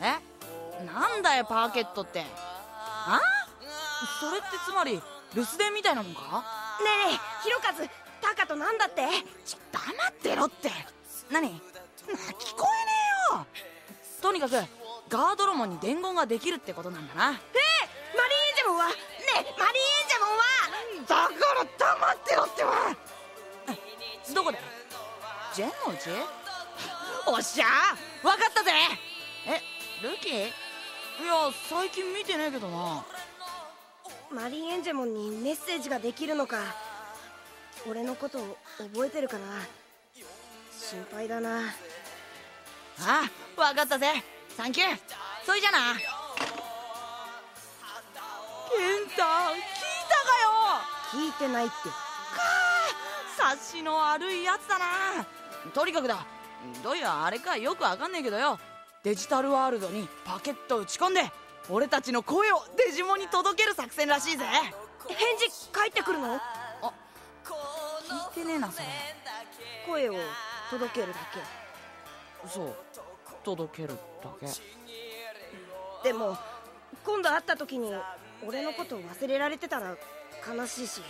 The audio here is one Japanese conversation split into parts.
え？なんだよパーケットって。あ？それってつまり留守電みたいなもんか？ねえねえひろかずタカとなんだって？ちょ黙ってろって。何？な聞こえねえよ。とにかくガードロモンに伝言ができるってことなんだな。ええマリーエンジェモンは？ねえマリーエンジェモンは？だから黙ってろってば。どこで？ジェンのうちおっしゃ分かったぜ。えルキいや最近見てねえけどな。マリーエンジェモンにメッセージができるのか。俺のこと覚えてるかな？心配だな。あ分かったぜ。サンキュー。それじゃな。ケンタ聞いたかよ。聞いてないって。察しの悪いやつだな。とにかくだ。どういうあれかよくわかんねえけどよデジタルワールドにパケット打ち込んで俺たちの声をデジモンに届ける作戦らしいぜ。返事返ってくるの？あ聞いてねえなそれ。声を届けるだそう届けるだけ。けでも今度会った時に俺のこと忘れられてたら悲しいし。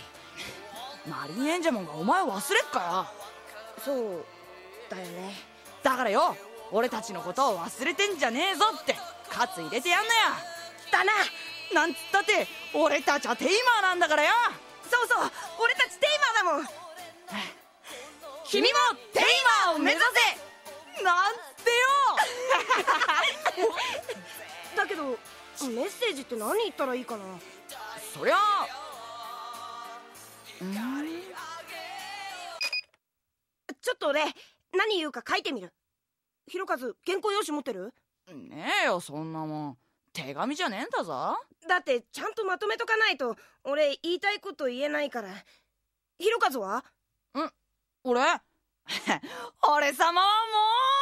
マリンエンジェモンがお前を忘れっかそうだよね。だからよ俺たちのことを忘れてんじゃねえぞって喝入れてやんなよだな。なんつったって俺たちはテイマーなんだからよ。そうそう俺たちテイマーだもん。君もテイマーを目指せ。なんてよ。だけどメッセージって何言ったらいいかな。そりゃ。うんちょっと俺何言うか書いてみるひろかず原稿用紙持ってる？ねえよそんなもん。手紙じゃねえんだぞ。だってちゃんとまとめとかないと俺言いたいこと言えないから。ひろかずは？俺？俺様はもう